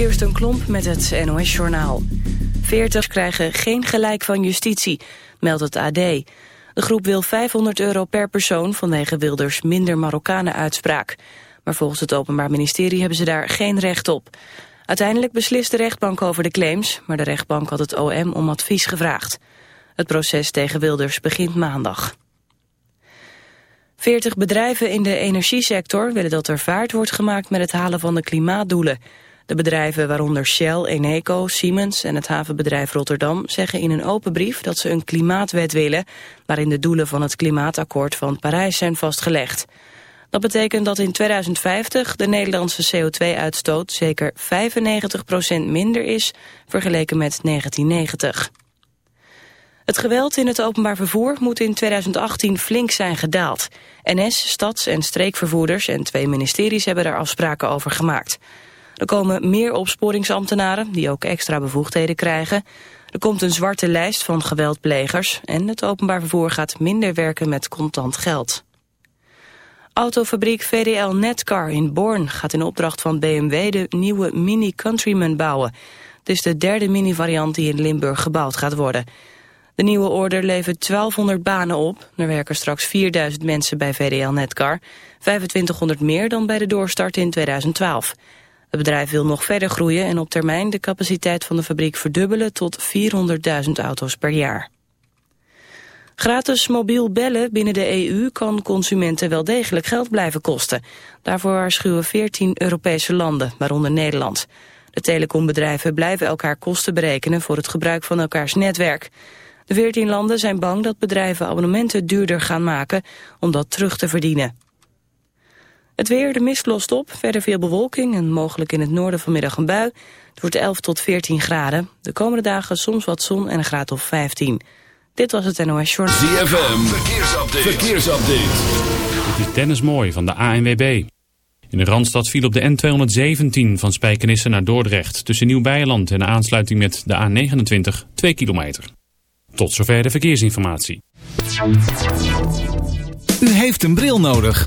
Kirsten Klomp met het NOS-journaal. Veertigers krijgen geen gelijk van justitie, meldt het AD. De groep wil 500 euro per persoon vanwege Wilders minder Marokkanen uitspraak. Maar volgens het Openbaar Ministerie hebben ze daar geen recht op. Uiteindelijk beslist de rechtbank over de claims, maar de rechtbank had het OM om advies gevraagd. Het proces tegen Wilders begint maandag. 40 bedrijven in de energiesector willen dat er vaart wordt gemaakt met het halen van de klimaatdoelen. De bedrijven, waaronder Shell, Eneco, Siemens en het havenbedrijf Rotterdam, zeggen in een open brief dat ze een klimaatwet willen, waarin de doelen van het klimaatakkoord van Parijs zijn vastgelegd. Dat betekent dat in 2050 de Nederlandse CO2-uitstoot zeker 95% minder is vergeleken met 1990. Het geweld in het openbaar vervoer moet in 2018 flink zijn gedaald. NS, stads- en streekvervoerders en twee ministeries hebben daar afspraken over gemaakt. Er komen meer opsporingsambtenaren die ook extra bevoegdheden krijgen. Er komt een zwarte lijst van geweldplegers en het openbaar vervoer gaat minder werken met contant geld. Autofabriek VDL Netcar in Born gaat in opdracht van BMW de nieuwe Mini Countryman bouwen. Het is de derde mini-variant die in Limburg gebouwd gaat worden. De nieuwe order levert 1200 banen op. Er werken straks 4000 mensen bij VDL Netcar. 2500 meer dan bij de doorstart in 2012. Het bedrijf wil nog verder groeien en op termijn de capaciteit van de fabriek verdubbelen tot 400.000 auto's per jaar. Gratis mobiel bellen binnen de EU kan consumenten wel degelijk geld blijven kosten. Daarvoor waarschuwen 14 Europese landen, waaronder Nederland. De telecombedrijven blijven elkaar kosten berekenen voor het gebruik van elkaars netwerk. De 14 landen zijn bang dat bedrijven abonnementen duurder gaan maken om dat terug te verdienen. Het weer, de mist lost op, verder veel bewolking en mogelijk in het noorden vanmiddag een bui. Het wordt 11 tot 14 graden. De komende dagen soms wat zon en een graad of 15. Dit was het NOS Short. ZFM, verkeersupdate. verkeersupdate. Dit is Dennis Mooi van de ANWB. In de Randstad viel op de N217 van Spijkenisse naar Dordrecht... tussen Nieuw-Beierland en de aansluiting met de A29 2 kilometer. Tot zover de verkeersinformatie. U heeft een bril nodig.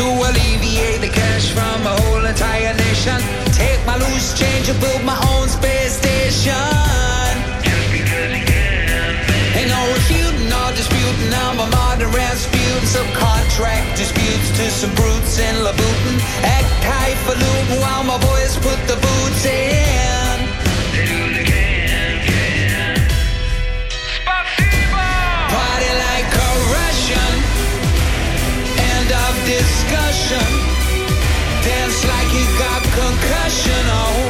to alleviate the cash from a whole entire nation. Take my loose change and build my own space station. Ain't no refuting or disputing. I'm a modern Rasputin. Subcontract disputes to some brutes in Labutin. Act highfalutin while my boys put the boots in. Concussion. Oh,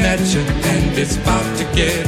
at you, and it's about to get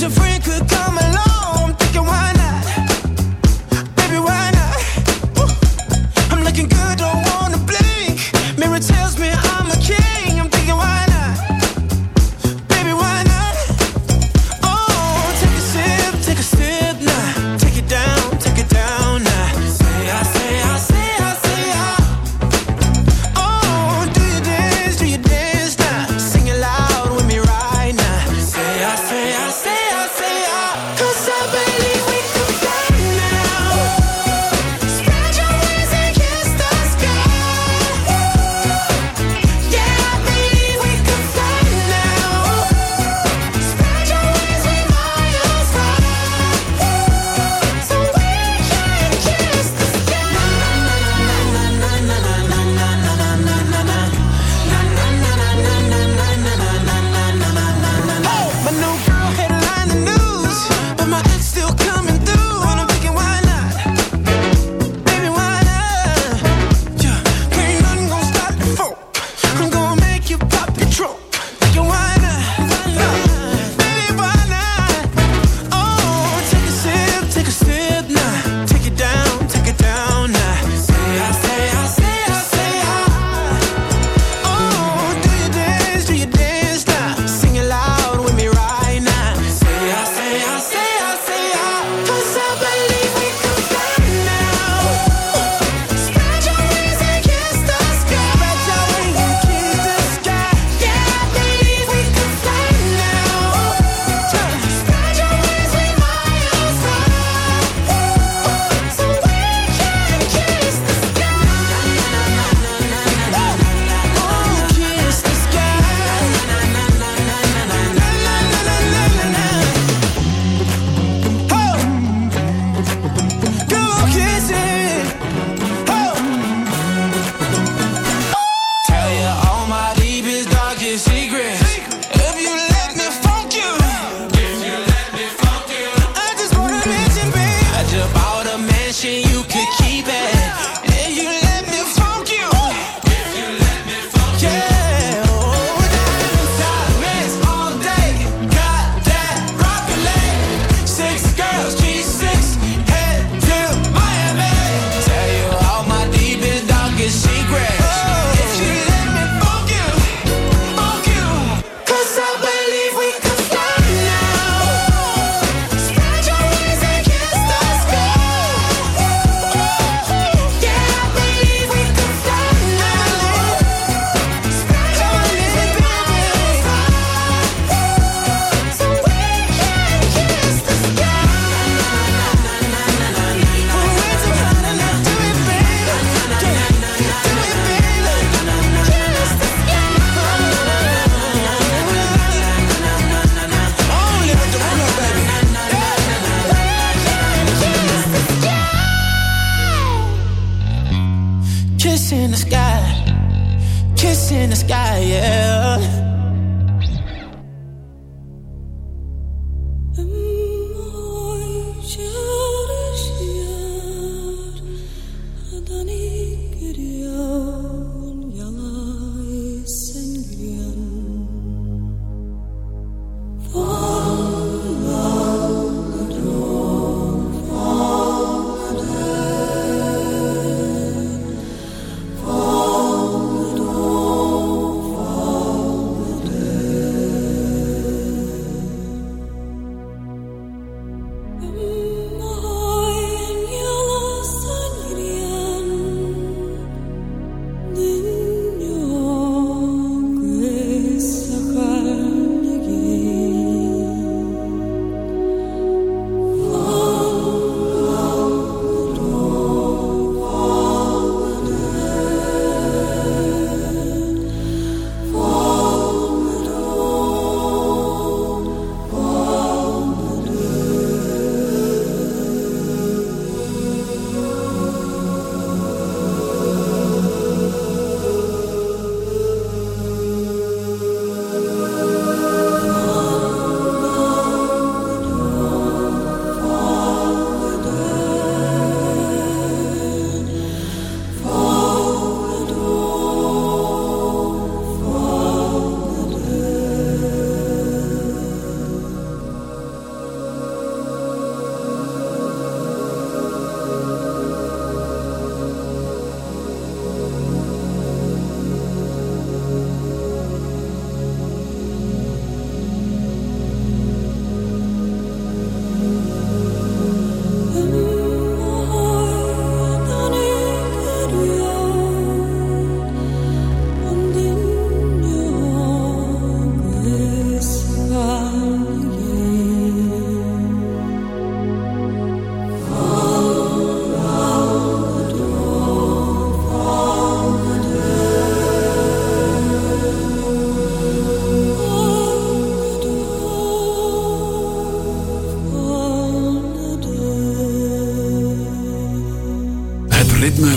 such a freak could come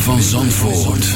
van Zandvoort.